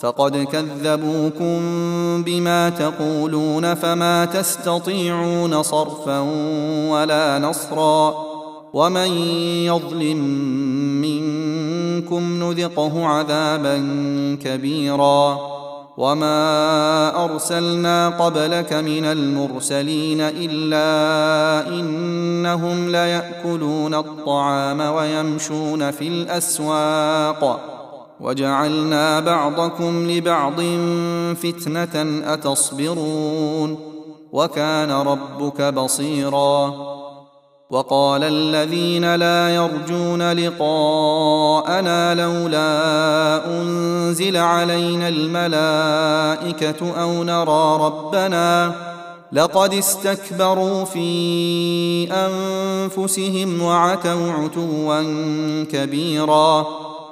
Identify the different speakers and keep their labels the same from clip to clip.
Speaker 1: فقد كذبوكم بما تقولون فما تستطيعون صرفا ولا نصرا ومن يظلم منكم نذقه عذابا كبيرا وما أرسلنا قبلك من المرسلين إلا إنهم ليأكلون الطعام ويمشون في الأسواق وجعلنا بعضكم لبعض فتنة أتصبرون وكان ربك بصيرا وقال الذين لا يرجون لقاءنا لولا أنزل علينا الملائكة أو نرى ربنا لقد استكبروا في أنفسهم وعتوا عتوا كبيرا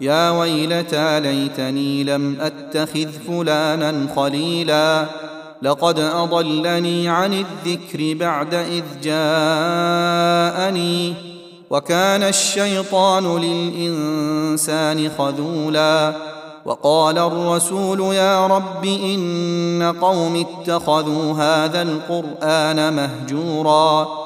Speaker 1: يا ويلتى ليتني لم أتخذ فلانا خليلا. لقد أضلني عن الذكر بعد إذ جاءني. وكان الشيطان للإنسان خذولا. وقال الرسول يا رب إن قوم اتخذوا هذا القرآن مهجورا.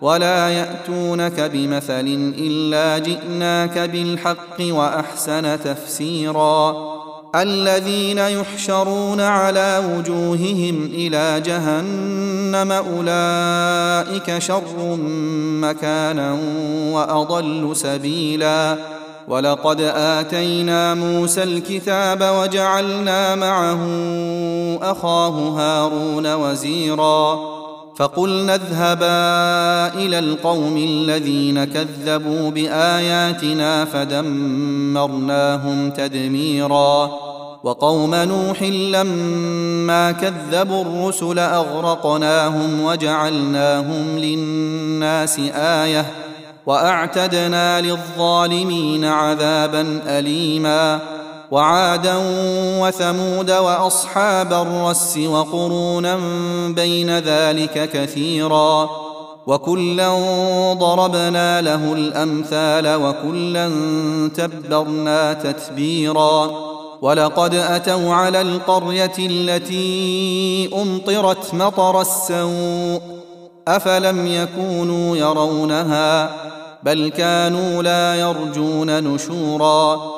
Speaker 1: ولا ياتونك بمثل الا جئناك بالحق واحسن تفسيرا الذين يحشرون على وجوههم إلى جهنم اولئك شر مكانا واضل سبيلا ولقد اتينا موسى الكتاب وجعلنا معه اخاه هارون وزيرا فقلنا اذهبا إلى القوم الذين كذبوا بآياتنا فدمرناهم تدميرا. وقوم نوح لما كذبوا الرسل أغرقناهم وجعلناهم للناس آية وأعتدنا للظالمين عذابا أليما. وعادا وثمود وأصحاب الرس وقرونا بين ذلك كثيرا وكلا ضربنا له الأمثال وكلا تبرنا تتبيرا ولقد أتوا على القرية التي أمطرت مطر السوء أفلم يكونوا يرونها بل كانوا لا يرجون نشورا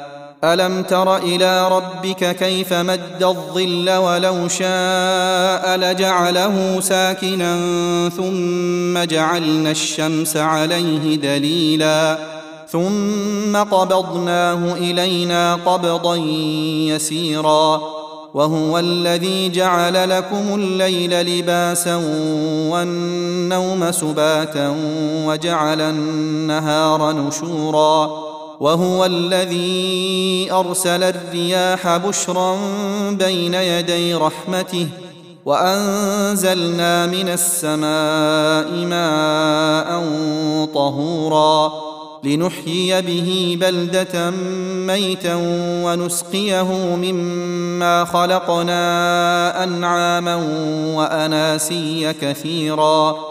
Speaker 1: ألم تر إلى ربك كيف مد الظل ولو شاء لجعله ساكنا ثم جعلنا الشمس عليه دليلا ثم قبضناه إلينا قبضا يسيرا وهو الذي جعل لكم الليل لباسا والنوم سباتا وجعل النهار نشورا وهو الذي أرسل الرياح بشرا بين يدي رحمته وأنزلنا من السماء ماء طهورا لنحيي به بلدة ميتا ونسقيه مما خلقنا أنعاما وأناسيا كثيرا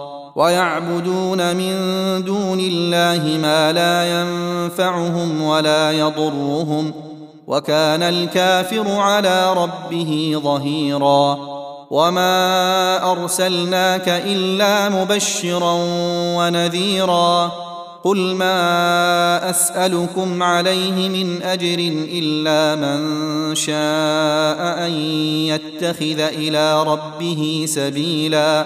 Speaker 1: ويعبدون من دون الله ما لا ينفعهم ولا يضرهم وكان الكافر على ربه ظهيرا وما أرسلناك إلا مبشرا ونذيرا قل ما أسألكم عليه من أجر إلا من شاء أن يتخذ إلى ربه سبيلا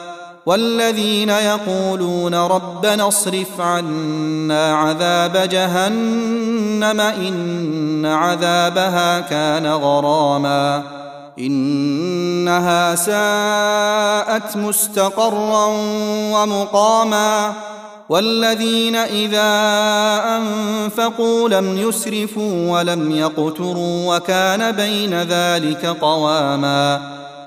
Speaker 1: والذين يقولون ربنا اصرف عنا عذاب جهنم إن عذابها كان غراما إنها ساءت مستقرا ومقاما والذين إذا أنفقوا لم يسرفوا ولم يقتروا وكان بين ذلك قواما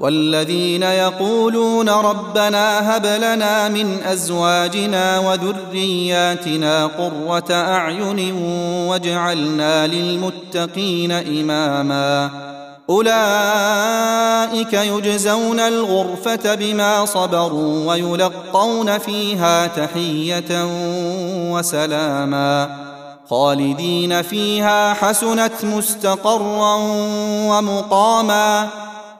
Speaker 1: والذين يقولون ربنا هب لنا من أزواجنا وذرياتنا قرة أعين واجعلنا للمتقين إماما. أولئك يجزون الغرفة بما صبروا ويلقون فيها تحية وسلاما. خالدين فيها حسنت مستقرا ومقاما.